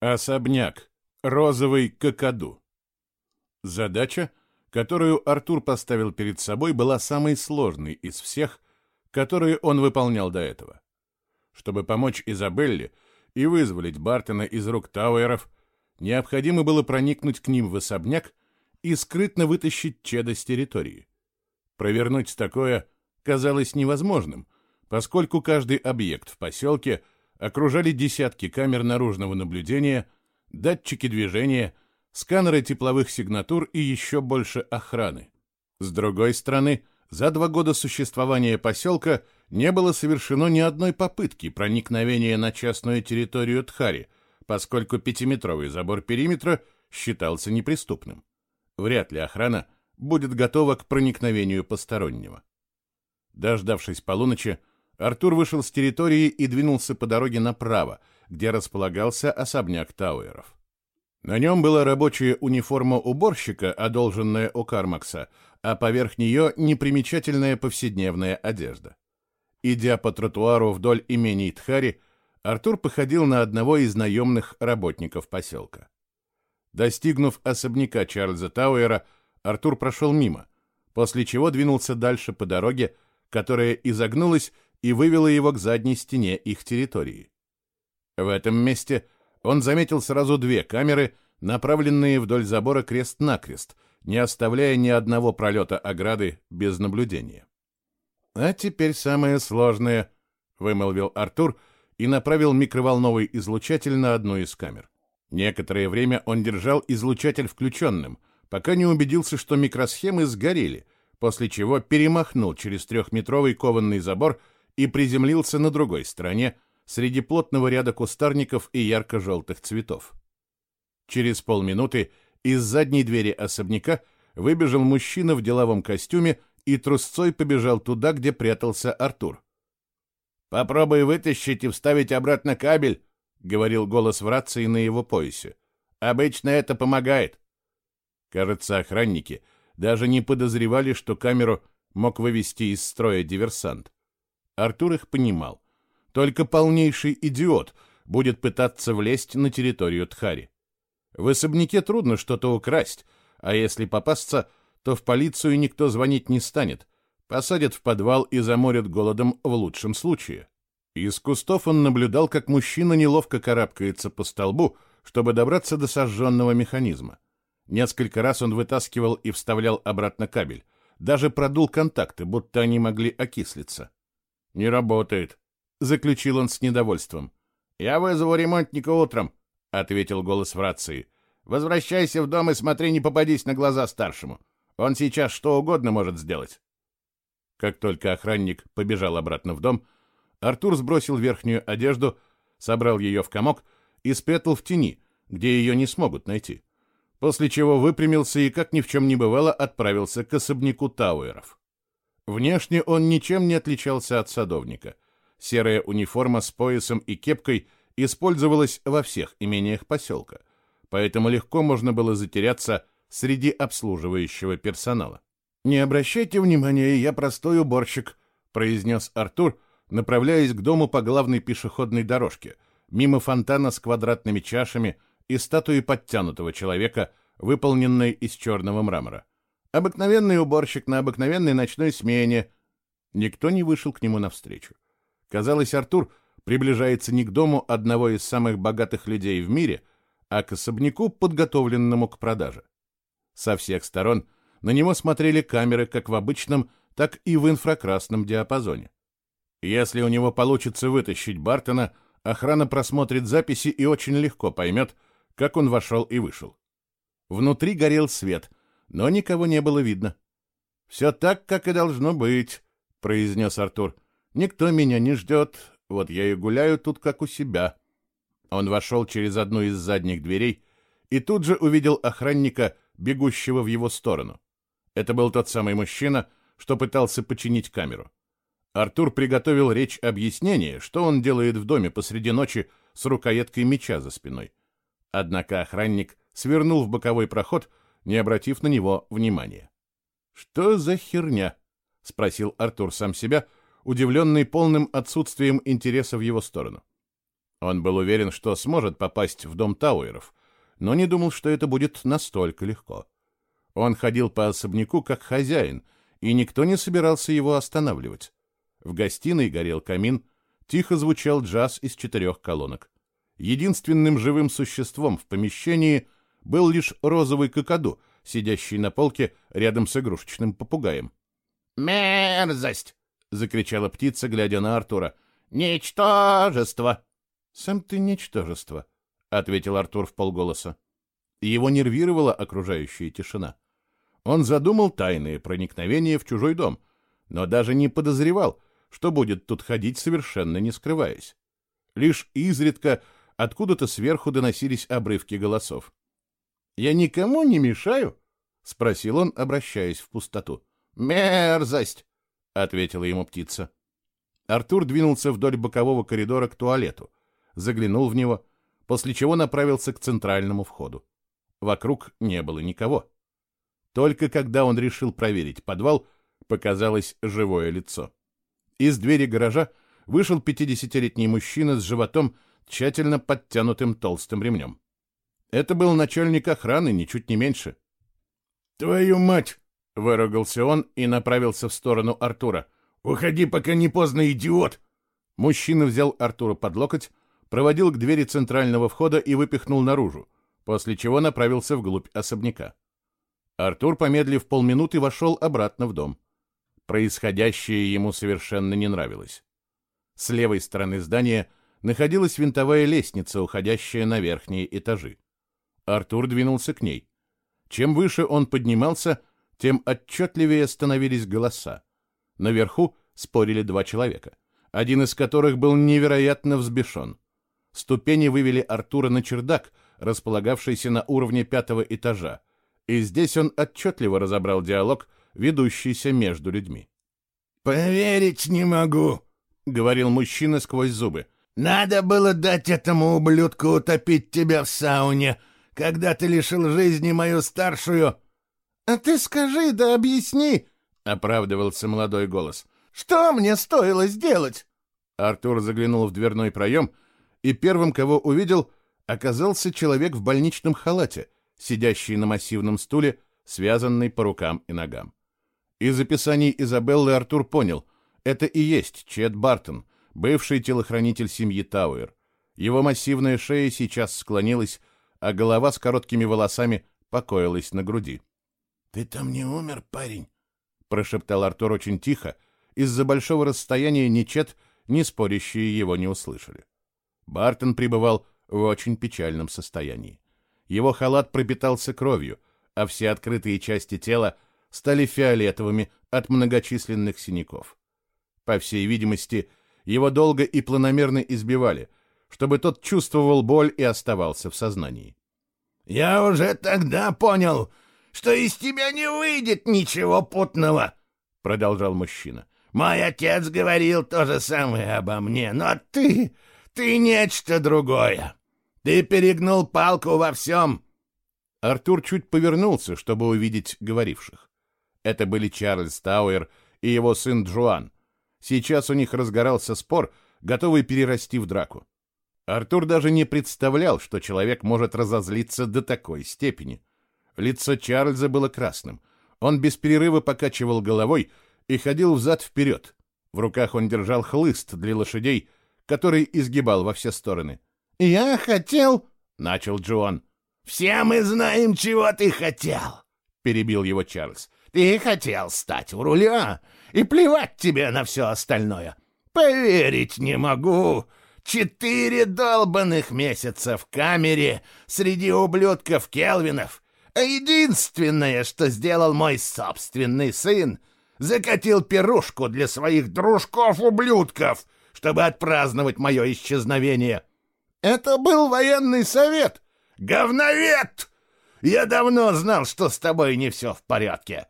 Особняк. Розовый какаду. Задача, которую Артур поставил перед собой, была самой сложной из всех, которые он выполнял до этого. Чтобы помочь Изабелле и вызволить Бартона из рук Тауэров, необходимо было проникнуть к ним в особняк и скрытно вытащить Чеда с территории. Провернуть такое казалось невозможным, поскольку каждый объект в поселке окружали десятки камер наружного наблюдения, датчики движения, сканеры тепловых сигнатур и еще больше охраны. С другой стороны, за два года существования поселка не было совершено ни одной попытки проникновения на частную территорию Тхари, поскольку пятиметровый забор периметра считался неприступным. Вряд ли охрана будет готова к проникновению постороннего. Дождавшись полуночи, Артур вышел с территории и двинулся по дороге направо, где располагался особняк Тауэров. На нем была рабочая униформа уборщика, одолженная у Кармакса, а поверх нее непримечательная повседневная одежда. Идя по тротуару вдоль имений Тхари, Артур походил на одного из наемных работников поселка. Достигнув особняка Чарльза Тауэра, Артур прошел мимо, после чего двинулся дальше по дороге, которая изогнулась и вывела его к задней стене их территории. В этом месте он заметил сразу две камеры, направленные вдоль забора крест-накрест, не оставляя ни одного пролета ограды без наблюдения. «А теперь самое сложное», — вымолвил Артур и направил микроволновый излучатель на одну из камер. Некоторое время он держал излучатель включенным, пока не убедился, что микросхемы сгорели, после чего перемахнул через трехметровый кованный забор и приземлился на другой стороне, среди плотного ряда кустарников и ярко-желтых цветов. Через полминуты из задней двери особняка выбежал мужчина в деловом костюме и трусцой побежал туда, где прятался Артур. «Попробуй вытащить и вставить обратно кабель», — говорил голос в рации на его поясе. «Обычно это помогает». Кажется, охранники даже не подозревали, что камеру мог вывести из строя диверсант. Артур их понимал. Только полнейший идиот будет пытаться влезть на территорию Тхари. В особняке трудно что-то украсть, а если попасться, то в полицию никто звонить не станет. Посадят в подвал и заморят голодом в лучшем случае. Из кустов он наблюдал, как мужчина неловко карабкается по столбу, чтобы добраться до сожженного механизма. Несколько раз он вытаскивал и вставлял обратно кабель. Даже продул контакты, будто они могли окислиться. «Не работает», — заключил он с недовольством. «Я вызову ремонтника утром», — ответил голос в рации. «Возвращайся в дом и смотри, не попадись на глаза старшему. Он сейчас что угодно может сделать». Как только охранник побежал обратно в дом, Артур сбросил верхнюю одежду, собрал ее в комок и спрятал в тени, где ее не смогут найти. После чего выпрямился и, как ни в чем не бывало, отправился к особняку Тауэров. Внешне он ничем не отличался от садовника. Серая униформа с поясом и кепкой использовалась во всех имениях поселка, поэтому легко можно было затеряться среди обслуживающего персонала. «Не обращайте внимания, я простой уборщик», — произнес Артур, направляясь к дому по главной пешеходной дорожке, мимо фонтана с квадратными чашами и статуи подтянутого человека, выполненной из черного мрамора. Обыкновенный уборщик на обыкновенной ночной смене. Никто не вышел к нему навстречу. Казалось, Артур приближается не к дому одного из самых богатых людей в мире, а к особняку, подготовленному к продаже. Со всех сторон на него смотрели камеры как в обычном, так и в инфракрасном диапазоне. Если у него получится вытащить Бартона, охрана просмотрит записи и очень легко поймет, как он вошел и вышел. Внутри горел свет, но никого не было видно. «Все так, как и должно быть», — произнес Артур. «Никто меня не ждет, вот я и гуляю тут, как у себя». Он вошел через одну из задних дверей и тут же увидел охранника, бегущего в его сторону. Это был тот самый мужчина, что пытался починить камеру. Артур приготовил речь объяснения, что он делает в доме посреди ночи с рукояткой меча за спиной. Однако охранник свернул в боковой проход не обратив на него внимания. «Что за херня?» — спросил Артур сам себя, удивленный полным отсутствием интереса в его сторону. Он был уверен, что сможет попасть в дом Тауэров, но не думал, что это будет настолько легко. Он ходил по особняку как хозяин, и никто не собирался его останавливать. В гостиной горел камин, тихо звучал джаз из четырех колонок. Единственным живым существом в помещении был лишь розовый кокоду, сидящий на полке рядом с игрушечным попугаем. «Мерзость!» — закричала птица, глядя на Артура. «Ничтожество!» «Сам ты ничтожество», — ответил Артур в полголоса. Его нервировала окружающая тишина. Он задумал тайные проникновения в чужой дом, но даже не подозревал, что будет тут ходить, совершенно не скрываясь. Лишь изредка откуда-то сверху доносились обрывки голосов. «Я никому не мешаю?» — спросил он, обращаясь в пустоту. «Мерзость!» — ответила ему птица. Артур двинулся вдоль бокового коридора к туалету, заглянул в него, после чего направился к центральному входу. Вокруг не было никого. Только когда он решил проверить подвал, показалось живое лицо. Из двери гаража вышел пятидесятилетний мужчина с животом, тщательно подтянутым толстым ремнем. Это был начальник охраны, ничуть не меньше. «Твою мать!» — выругался он и направился в сторону Артура. «Уходи, пока не поздно, идиот!» Мужчина взял Артура под локоть, проводил к двери центрального входа и выпихнул наружу, после чего направился вглубь особняка. Артур, помедлив полминуты, вошел обратно в дом. Происходящее ему совершенно не нравилось. С левой стороны здания находилась винтовая лестница, уходящая на верхние этажи. Артур двинулся к ней. Чем выше он поднимался, тем отчетливее становились голоса. Наверху спорили два человека, один из которых был невероятно взбешен. Ступени вывели Артура на чердак, располагавшийся на уровне пятого этажа, и здесь он отчетливо разобрал диалог, ведущийся между людьми. «Поверить не могу», — говорил мужчина сквозь зубы. «Надо было дать этому ублюдку утопить тебя в сауне, когда ты лишил жизни мою старшую...» «А ты скажи да объясни», — оправдывался молодой голос. «Что мне стоило сделать?» Артур заглянул в дверной проем, и первым, кого увидел, оказался человек в больничном халате — сидящий на массивном стуле, связанный по рукам и ногам. Из описаний Изабеллы Артур понял, это и есть Чет Бартон, бывший телохранитель семьи Тауэр. Его массивная шея сейчас склонилась, а голова с короткими волосами покоилась на груди. — Ты там не умер, парень? — прошептал Артур очень тихо. Из-за большого расстояния ни Чет, ни спорящие его не услышали. Бартон пребывал в очень печальном состоянии. Его халат пропитался кровью, а все открытые части тела стали фиолетовыми от многочисленных синяков. По всей видимости, его долго и планомерно избивали, чтобы тот чувствовал боль и оставался в сознании. «Я уже тогда понял, что из тебя не выйдет ничего путного», — продолжал мужчина. «Мой отец говорил то же самое обо мне, но ты, ты нечто другое. Ты перегнул палку во всем!» Артур чуть повернулся, чтобы увидеть говоривших. Это были Чарльз Тауэр и его сын Джоан. Сейчас у них разгорался спор, готовый перерасти в драку. Артур даже не представлял, что человек может разозлиться до такой степени. Лицо Чарльза было красным. Он без перерыва покачивал головой и ходил взад-вперед. В руках он держал хлыст для лошадей, который изгибал во все стороны. «Я хотел...» — начал Джон. «Все мы знаем, чего ты хотел!» — перебил его Чарльз. «Ты хотел стать у руля, и плевать тебе на все остальное. Поверить не могу. Четыре долбанных месяца в камере среди ублюдков Келвинов. А единственное, что сделал мой собственный сын, закатил пирушку для своих дружков-ублюдков, чтобы отпраздновать мое исчезновение. Это был военный совет. Говновет! Я давно знал, что с тобой не все в порядке.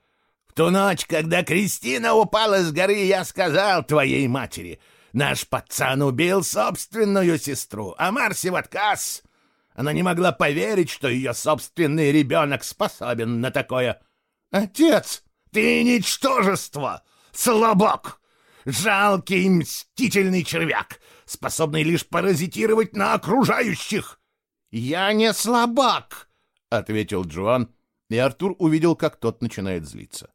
В ту ночь, когда Кристина упала с горы, я сказал твоей матери, наш пацан убил собственную сестру, а Марси в отказ. Она не могла поверить, что ее собственный ребенок способен на такое. Отец, ты ничтожество, слабок, жалкий мстительный червяк, способный лишь паразитировать на окружающих. «Я не слабак!» — ответил Джоан, и Артур увидел, как тот начинает злиться.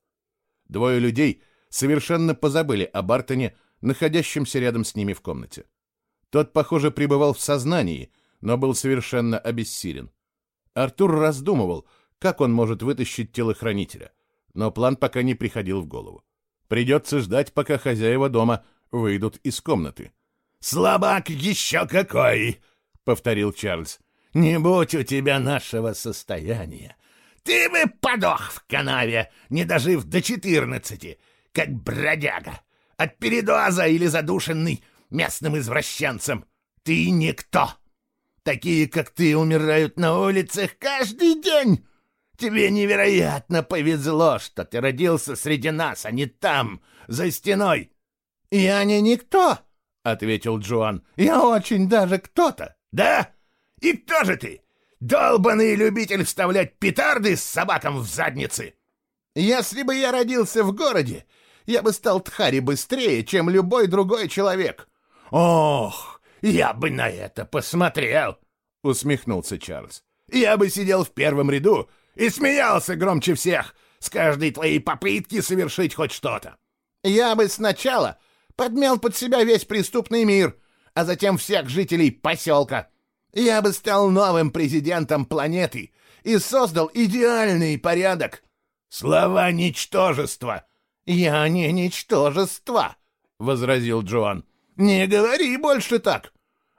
Двое людей совершенно позабыли о Бартоне, находящемся рядом с ними в комнате. Тот, похоже, пребывал в сознании, но был совершенно обессилен. Артур раздумывал, как он может вытащить телохранителя, но план пока не приходил в голову. Придется ждать, пока хозяева дома выйдут из комнаты. «Слабак еще какой!» — повторил Чарльз. «Не будь у тебя нашего состояния. Ты бы подох в канаве, не дожив до четырнадцати, как бродяга, от передоза или задушенный местным извращенцем. Ты никто. Такие, как ты, умирают на улицах каждый день. Тебе невероятно повезло, что ты родился среди нас, а не там, за стеной. Я не никто, — ответил Джоан. Я очень даже кто-то. Да? И кто же ты? Долбанный любитель вставлять петарды с собаком в задницы. Если бы я родился в городе, я бы стал Тхари быстрее, чем любой другой человек. Ох, я бы на это посмотрел, — усмехнулся Чарльз. Я бы сидел в первом ряду и смеялся громче всех с каждой твоей попытки совершить хоть что-то. Я бы сначала подмял под себя весь преступный мир, а затем всех жителей поселка. Я бы стал новым президентом планеты и создал идеальный порядок. Слова ничтожества. Я не ничтожество, возразил Джоан. Не говори больше так.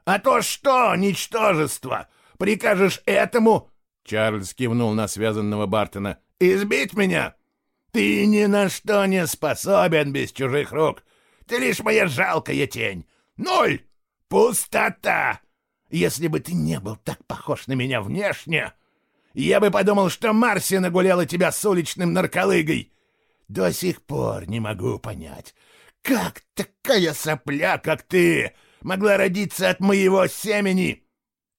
А то что, ничтожество? Прикажешь этому Чарльз кивнул на связанного Бартона. «Избить меня? Ты ни на что не способен без чужих рук. Ты лишь моя жалкая тень. Ноль! Пустота! Если бы ты не был так похож на меня внешне, я бы подумал, что Марси нагуляла тебя с уличным нарколыгой. До сих пор не могу понять, как такая сопля, как ты, могла родиться от моего семени?»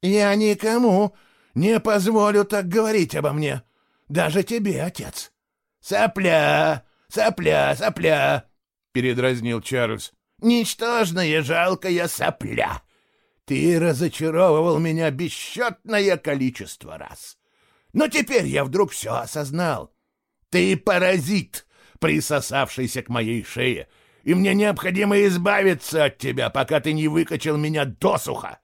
«Я никому не позволю так говорить обо мне. Даже тебе, отец. Сопля, сопля, сопля, передразнил Чарльз. Ничтожная, жалкая сопля. Ты разочаровывал меня бесчетное количество раз. Но теперь я вдруг все осознал. Ты паразит, присосавшийся к моей шее, и мне необходимо избавиться от тебя, пока ты не выкачал меня досуха.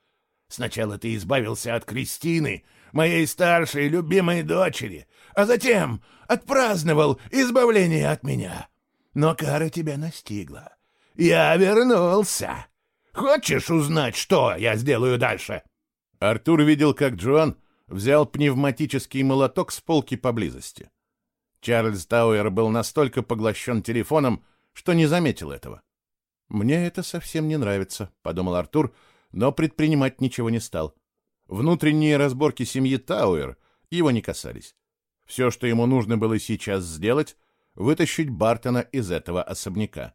Сначала ты избавился от Кристины, моей старшей любимой дочери, а затем отпраздновал избавление от меня. Но кара тебя настигла. Я вернулся. Хочешь узнать, что я сделаю дальше?» Артур видел, как Джоан взял пневматический молоток с полки поблизости. Чарльз Тауэр был настолько поглощен телефоном, что не заметил этого. «Мне это совсем не нравится», — подумал Артур, но предпринимать ничего не стал. Внутренние разборки семьи Тауэр его не касались. Все, что ему нужно было сейчас сделать, вытащить Бартона из этого особняка.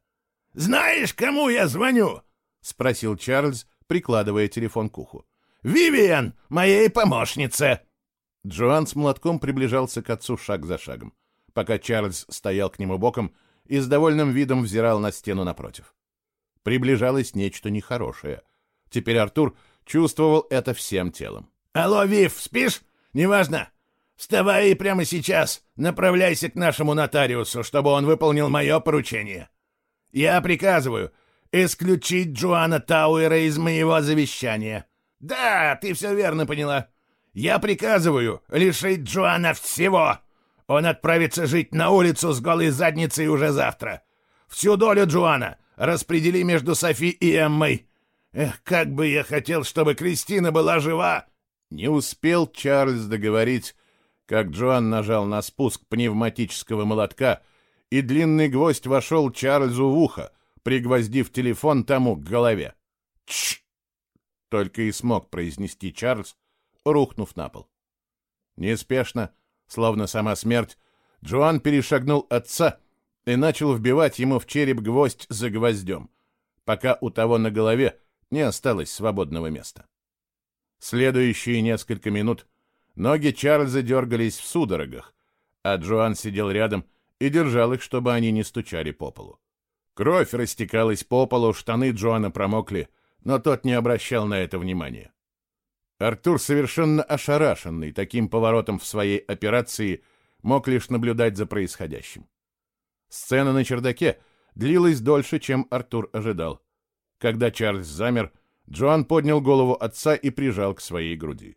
«Знаешь, кому я звоню?» — спросил Чарльз, прикладывая телефон к уху. «Вивиан, моей помощнице!» Джоан с молотком приближался к отцу шаг за шагом, пока Чарльз стоял к нему боком и с довольным видом взирал на стену напротив. Приближалось нечто нехорошее. Теперь Артур чувствовал это всем телом. «Алло, Вив, спишь? Неважно. Вставай прямо сейчас направляйся к нашему нотариусу, чтобы он выполнил мое поручение. Я приказываю исключить Джоана Тауэра из моего завещания. Да, ты все верно поняла. Я приказываю лишить Джоана всего. Он отправится жить на улицу с голой задницей уже завтра. Всю долю Джоана распредели между Софи и Эммой. Эх, как бы я хотел, чтобы Кристина была жива!» Не успел Чарльз договорить, как Джоан нажал на спуск пневматического молотка, и длинный гвоздь вошел Чарльзу в ухо, пригвоздив телефон тому к голове. «Тш!» — только и смог произнести Чарльз, рухнув на пол. Неспешно, словно сама смерть, Джоан перешагнул отца и начал вбивать ему в череп гвоздь за гвоздем, пока у того на голове не осталось свободного места. Следующие несколько минут ноги Чарльза дергались в судорогах, а Джоан сидел рядом и держал их, чтобы они не стучали по полу. Кровь растекалась по полу, штаны Джоана промокли, но тот не обращал на это внимания. Артур, совершенно ошарашенный таким поворотом в своей операции, мог лишь наблюдать за происходящим. Сцена на чердаке длилась дольше, чем Артур ожидал. Когда Чарльз замер, Джоан поднял голову отца и прижал к своей груди.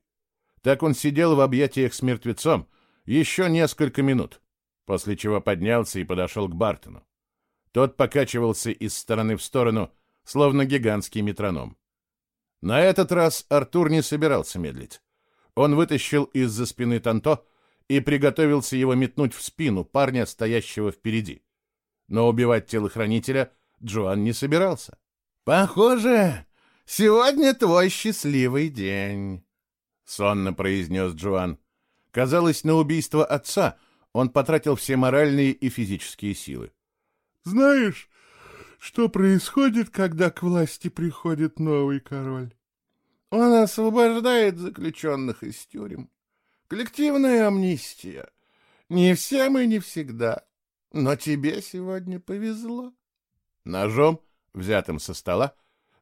Так он сидел в объятиях с мертвецом еще несколько минут, после чего поднялся и подошел к Бартону. Тот покачивался из стороны в сторону, словно гигантский метроном. На этот раз Артур не собирался медлить. Он вытащил из-за спины Танто и приготовился его метнуть в спину парня, стоящего впереди. Но убивать телохранителя Джоан не собирался. «Похоже, сегодня твой счастливый день», — сонно произнес Джоан. Казалось, на убийство отца он потратил все моральные и физические силы. «Знаешь, что происходит, когда к власти приходит новый король. Он освобождает заключенных из тюрем. Коллективная амнистия. Не всем и не всегда. Но тебе сегодня повезло. Ножом, взятым со стола,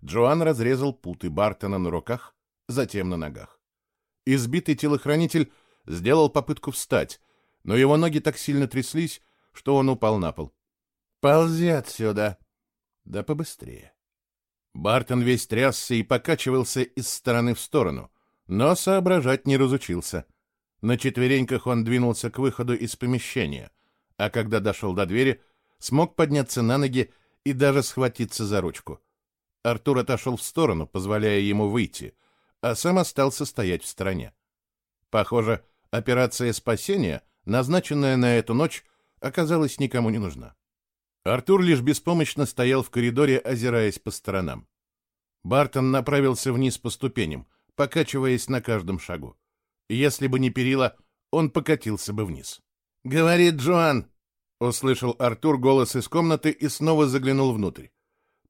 Джоан разрезал путы Бартона на руках, затем на ногах. Избитый телохранитель сделал попытку встать, но его ноги так сильно тряслись, что он упал на пол. «Ползи отсюда!» Да побыстрее. Бартон весь трясся и покачивался из стороны в сторону, но соображать не разучился. На четвереньках он двинулся к выходу из помещения, а когда дошел до двери, смог подняться на ноги и даже схватиться за ручку. Артур отошел в сторону, позволяя ему выйти, а сам остался стоять в стороне. Похоже, операция спасения, назначенная на эту ночь, оказалась никому не нужна. Артур лишь беспомощно стоял в коридоре, озираясь по сторонам. Бартон направился вниз по ступеням, покачиваясь на каждом шагу. Если бы не перила, он покатился бы вниз. «Говорит Джоан!» — услышал Артур голос из комнаты и снова заглянул внутрь.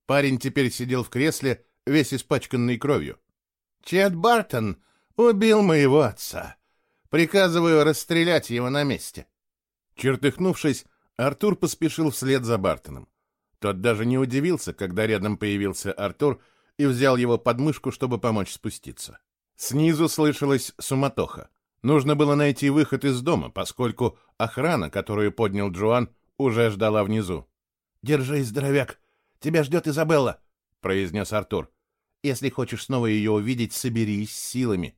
Парень теперь сидел в кресле, весь испачканный кровью. «Чет Бартон убил моего отца. Приказываю расстрелять его на месте». Чертыхнувшись, Артур поспешил вслед за Бартоном. Тот даже не удивился, когда рядом появился Артур и взял его под мышку, чтобы помочь спуститься. Снизу слышалась суматоха. Нужно было найти выход из дома, поскольку охрана, которую поднял Джоан, уже ждала внизу. «Держись, здоровяк! Тебя ждет Изабелла!» — произнес Артур. «Если хочешь снова ее увидеть, соберись силами».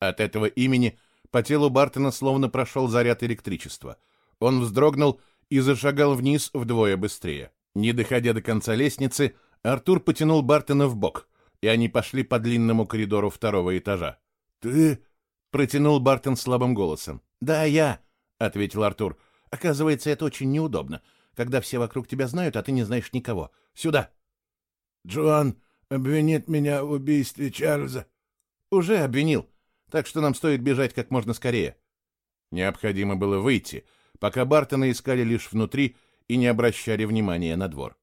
От этого имени по телу Бартона словно прошел заряд электричества. Он вздрогнул и зашагал вниз вдвое быстрее. Не доходя до конца лестницы, Артур потянул Бартона в бок, и они пошли по длинному коридору второго этажа. «Ты...» — протянул Бартон слабым голосом. «Да, я», — ответил Артур. «Оказывается, это очень неудобно, когда все вокруг тебя знают, а ты не знаешь никого. Сюда!» «Джоан обвинит меня в убийстве Чарльза». «Уже обвинил, так что нам стоит бежать как можно скорее». Необходимо было выйти, пока Бартона искали лишь внутри и не обращали внимания на двор.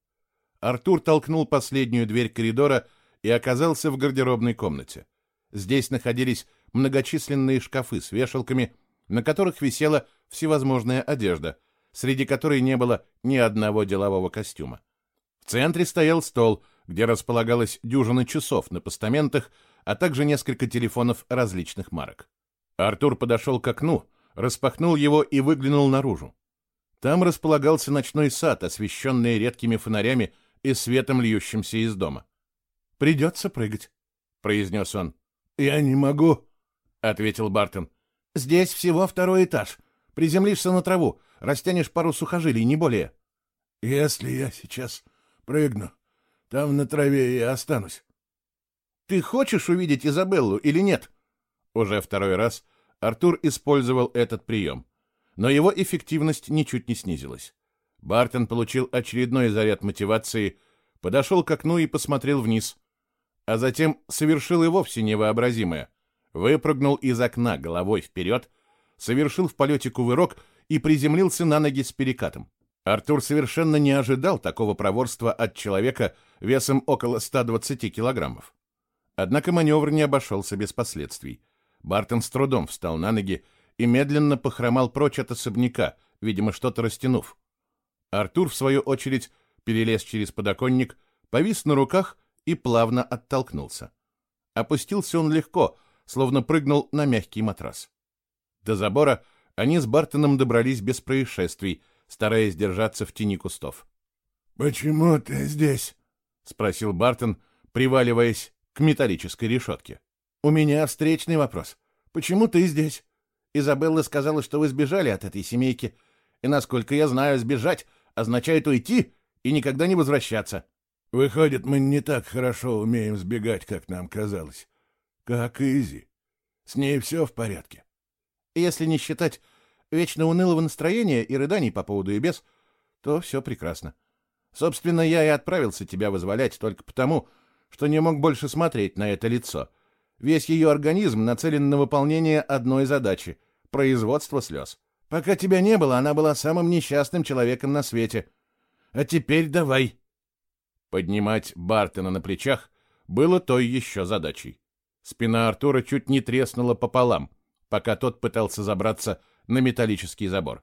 Артур толкнул последнюю дверь коридора и оказался в гардеробной комнате. Здесь находились многочисленные шкафы с вешалками, на которых висела всевозможная одежда, среди которой не было ни одного делового костюма. В центре стоял стол, где располагалась дюжина часов на постаментах, а также несколько телефонов различных марок. Артур подошел к окну, распахнул его и выглянул наружу. Там располагался ночной сад, освещенный редкими фонарями и светом, льющимся из дома. «Придется прыгать», — произнес он. «Я не могу», — ответил Бартон. «Здесь всего второй этаж. Приземлишься на траву, растянешь пару сухожилий, не более». «Если я сейчас прыгну, там на траве я останусь». «Ты хочешь увидеть Изабеллу или нет?» Уже второй раз Артур использовал этот прием, но его эффективность ничуть не снизилась. Бартон получил очередной заряд мотивации, подошел к окну и посмотрел вниз, а затем совершил и вовсе невообразимое. Выпрыгнул из окна головой вперед, совершил в полете кувырок и приземлился на ноги с перекатом. Артур совершенно не ожидал такого проворства от человека весом около 120 килограммов. Однако маневр не обошелся без последствий. Бартон с трудом встал на ноги и медленно похромал прочь от особняка, видимо, что-то растянув. Артур, в свою очередь, перелез через подоконник, повис на руках и плавно оттолкнулся. Опустился он легко, словно прыгнул на мягкий матрас. До забора они с Бартоном добрались без происшествий, стараясь держаться в тени кустов. «Почему ты здесь?» — спросил Бартон, приваливаясь к металлической решетке. «У меня встречный вопрос. Почему ты здесь? Изабелла сказала, что вы сбежали от этой семейки, и, насколько я знаю, сбежать означает уйти и никогда не возвращаться». «Выходит, мы не так хорошо умеем сбегать, как нам казалось. Как Изи. С ней все в порядке?» «Если не считать вечно унылого настроения и рыданий по поводу и без, то все прекрасно. Собственно, я и отправился тебя вызволять только потому, что не мог больше смотреть на это лицо. Весь ее организм нацелен на выполнение одной задачи — производство слез. Пока тебя не было, она была самым несчастным человеком на свете. А теперь давай. Поднимать Бартона на плечах было той еще задачей. Спина Артура чуть не треснула пополам, пока тот пытался забраться на металлический забор.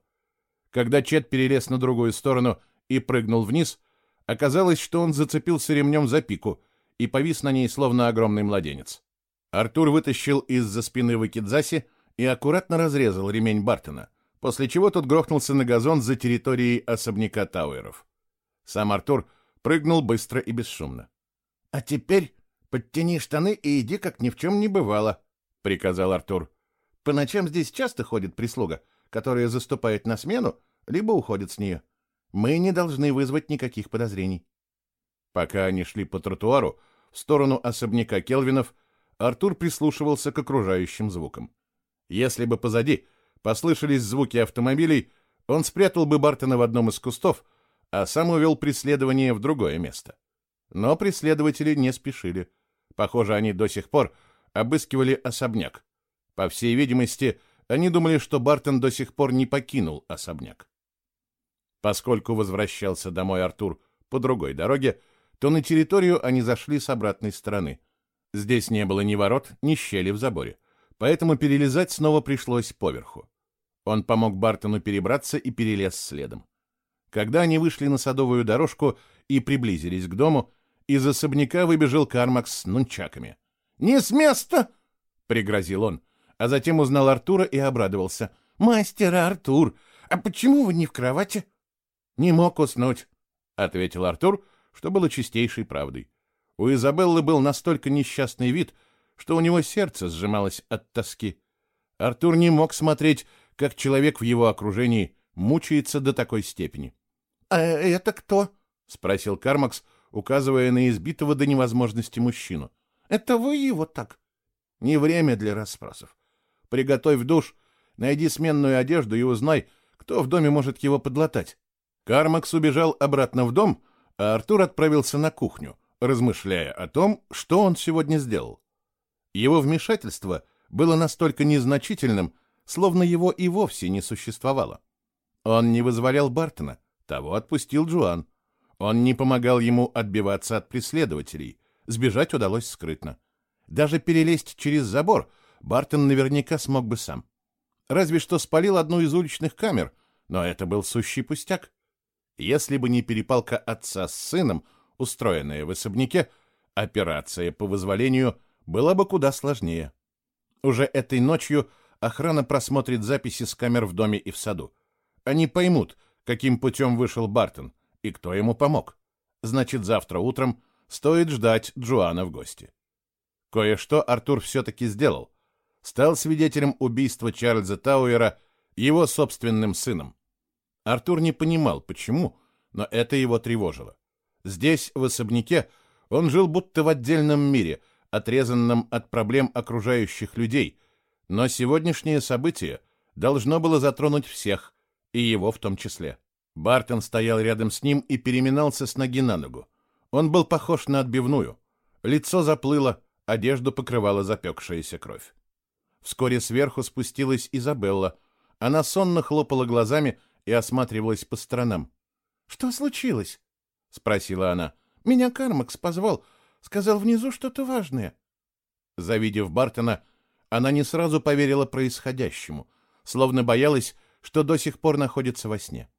Когда Чет перелез на другую сторону и прыгнул вниз, оказалось, что он зацепился ремнем за пику и повис на ней, словно огромный младенец. Артур вытащил из-за спины Вакидзаси и аккуратно разрезал ремень Бартона, после чего тот грохнулся на газон за территорией особняка Тауэров. Сам Артур прыгнул быстро и бесшумно. — А теперь подтяни штаны и иди, как ни в чем не бывало, — приказал Артур. — По ночам здесь часто ходит прислуга, которая заступает на смену, либо уходит с нее. Мы не должны вызвать никаких подозрений. Пока они шли по тротуару в сторону особняка Келвинов, Артур прислушивался к окружающим звукам. Если бы позади послышались звуки автомобилей, он спрятал бы Бартона в одном из кустов, а сам увел преследование в другое место. Но преследователи не спешили. Похоже, они до сих пор обыскивали особняк. По всей видимости, они думали, что Бартон до сих пор не покинул особняк. Поскольку возвращался домой Артур по другой дороге, то на территорию они зашли с обратной стороны. Здесь не было ни ворот, ни щели в заборе, поэтому перелезать снова пришлось поверху. Он помог Бартону перебраться и перелез следом. Когда они вышли на садовую дорожку и приблизились к дому, из особняка выбежал Кармакс с нунчаками. «Не с места!» — пригрозил он, а затем узнал Артура и обрадовался. «Мастер Артур, а почему вы не в кровати?» «Не мог уснуть», — ответил Артур, что было чистейшей правдой. У Изабеллы был настолько несчастный вид, что у него сердце сжималось от тоски. Артур не мог смотреть, как человек в его окружении мучается до такой степени. — А это кто? — спросил Кармакс, указывая на избитого до невозможности мужчину. — Это вы его так? — Не время для расспросов. Приготовь душ, найди сменную одежду и узнай, кто в доме может его подлатать. Кармакс убежал обратно в дом, а Артур отправился на кухню, размышляя о том, что он сегодня сделал. Его вмешательство было настолько незначительным, словно его и вовсе не существовало. Он не вызволял Бартона, того отпустил Джоан. Он не помогал ему отбиваться от преследователей, сбежать удалось скрытно. Даже перелезть через забор Бартон наверняка смог бы сам. Разве что спалил одну из уличных камер, но это был сущий пустяк. Если бы не перепалка отца с сыном, устроенная в особняке, операция по вызволению была бы куда сложнее. Уже этой ночью охрана просмотрит записи с камер в доме и в саду. Они поймут, каким путем вышел Бартон и кто ему помог. Значит, завтра утром стоит ждать Джоана в гости. Кое-что Артур все-таки сделал. Стал свидетелем убийства Чарльза Тауэра его собственным сыном. Артур не понимал, почему, но это его тревожило. Здесь, в особняке, он жил будто в отдельном мире, отрезанном от проблем окружающих людей, но сегодняшнее событие должно было затронуть всех, и его в том числе. Бартон стоял рядом с ним и переминался с ноги на ногу. Он был похож на отбивную. Лицо заплыло, одежду покрывала запекшаяся кровь. Вскоре сверху спустилась Изабелла. Она сонно хлопала глазами и осматривалась по сторонам. — Что случилось? — спросила она. — Меня Кармакс позвал. Сказал внизу что-то важное. Завидев Бартона, она не сразу поверила происходящему, словно боялась, что до сих пор находится во сне.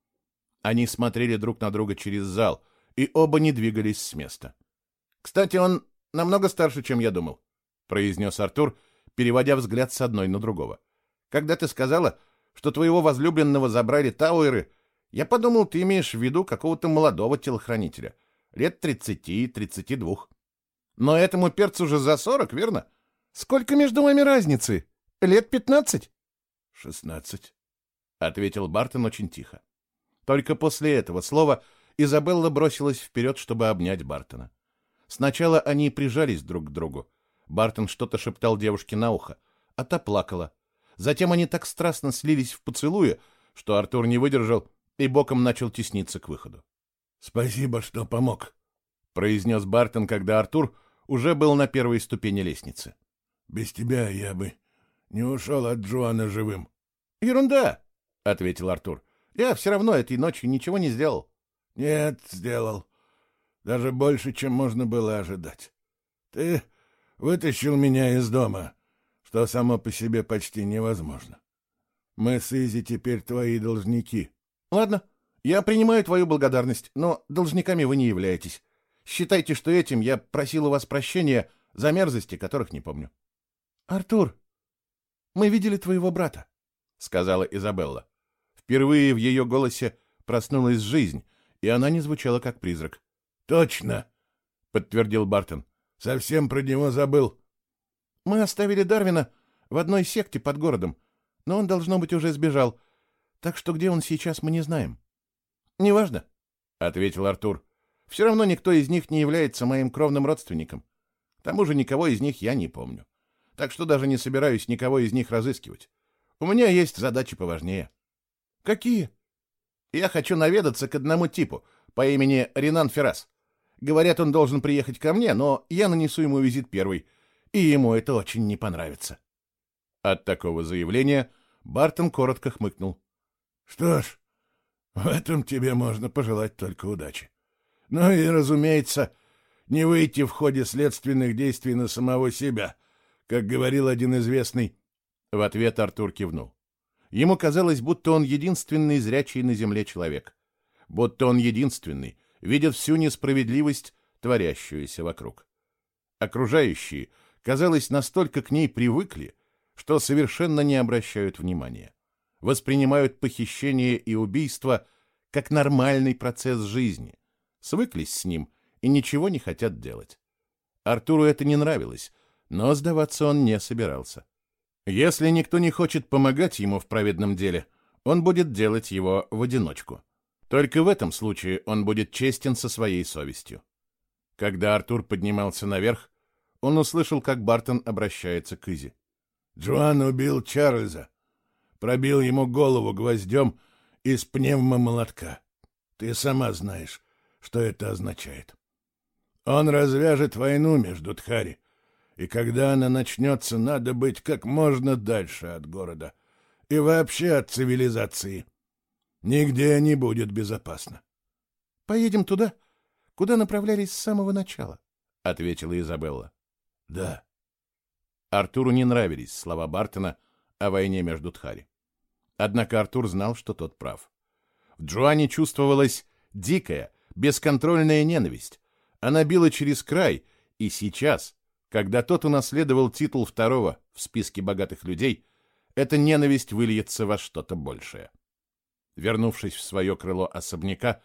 Они смотрели друг на друга через зал, и оба не двигались с места. Кстати, он намного старше, чем я думал, произнес Артур, переводя взгляд с одной на другого. Когда ты сказала, что твоего возлюбленного забрали Тауэры, я подумал, ты имеешь в виду какого-то молодого телохранителя, лет тридцати-тридцати двух. Но этому перцу уже за сорок, верно? Сколько между вами разницы? Лет пятнадцать? Шестнадцать, — ответил Бартон очень тихо. Только после этого слова Изабелла бросилась вперед, чтобы обнять Бартона. Сначала они прижались друг к другу. Бартон что-то шептал девушке на ухо, а та плакала. Затем они так страстно слились в поцелуе, что Артур не выдержал и боком начал тесниться к выходу. «Спасибо, что помог», — произнес Бартон, когда Артур уже был на первой ступени лестницы. «Без тебя я бы не ушел от Джоана живым». «Ерунда», — ответил Артур. «Я все равно этой ночью ничего не сделал». «Нет, сделал. Даже больше, чем можно было ожидать. Ты вытащил меня из дома, что само по себе почти невозможно. Мы с Изи теперь твои должники». «Ладно, я принимаю твою благодарность, но должниками вы не являетесь. Считайте, что этим я просил у вас прощения за мерзости, которых не помню». «Артур, мы видели твоего брата», — сказала Изабелла. Впервые в ее голосе проснулась жизнь, и она не звучала как призрак. «Точно!» — подтвердил Бартон. «Совсем про него забыл». «Мы оставили Дарвина в одной секте под городом, но он, должно быть, уже сбежал, так что где он сейчас, мы не знаем». «Неважно», — ответил Артур. «Все равно никто из них не является моим кровным родственником. К тому же никого из них я не помню. Так что даже не собираюсь никого из них разыскивать. У меня есть задачи поважнее». «Какие?» «Я хочу наведаться к одному типу по имени Ренан Феррас. Говорят, он должен приехать ко мне, но я нанесу ему визит первый, и ему это очень не понравится». От такого заявления Бартон коротко хмыкнул. «Что ж, в этом тебе можно пожелать только удачи. Ну и, разумеется, не выйти в ходе следственных действий на самого себя, как говорил один известный. В ответ Артур кивнул. Ему казалось, будто он единственный зрячий на земле человек. Будто он единственный, видит всю несправедливость, творящуюся вокруг. Окружающие, казалось, настолько к ней привыкли, что совершенно не обращают внимания воспринимают похищение и убийство как нормальный процесс жизни, свыклись с ним и ничего не хотят делать. Артуру это не нравилось, но сдаваться он не собирался. Если никто не хочет помогать ему в праведном деле, он будет делать его в одиночку. Только в этом случае он будет честен со своей совестью. Когда Артур поднимался наверх, он услышал, как Бартон обращается к Изи. «Джоан убил Чарльза пробил ему голову гвоздем из пневмомолотка. Ты сама знаешь, что это означает. Он развяжет войну между Тхари, и когда она начнется, надо быть как можно дальше от города и вообще от цивилизации. Нигде не будет безопасно. — Поедем туда, куда направлялись с самого начала, — ответила Изабелла. — Да. Артуру не нравились слова Бартона о войне между Тхари. Однако Артур знал, что тот прав. В Джоанне чувствовалась дикая, бесконтрольная ненависть. Она била через край, и сейчас, когда тот унаследовал титул второго в списке богатых людей, эта ненависть выльется во что-то большее. Вернувшись в свое крыло особняка,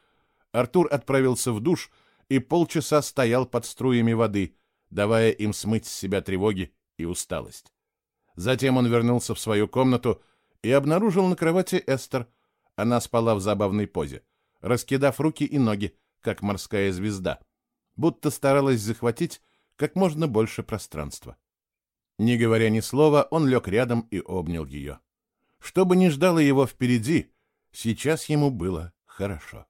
Артур отправился в душ и полчаса стоял под струями воды, давая им смыть с себя тревоги и усталость. Затем он вернулся в свою комнату и обнаружил на кровати Эстер. Она спала в забавной позе, раскидав руки и ноги, как морская звезда, будто старалась захватить как можно больше пространства. Не говоря ни слова, он лег рядом и обнял ее. Что бы ни ждало его впереди, сейчас ему было хорошо.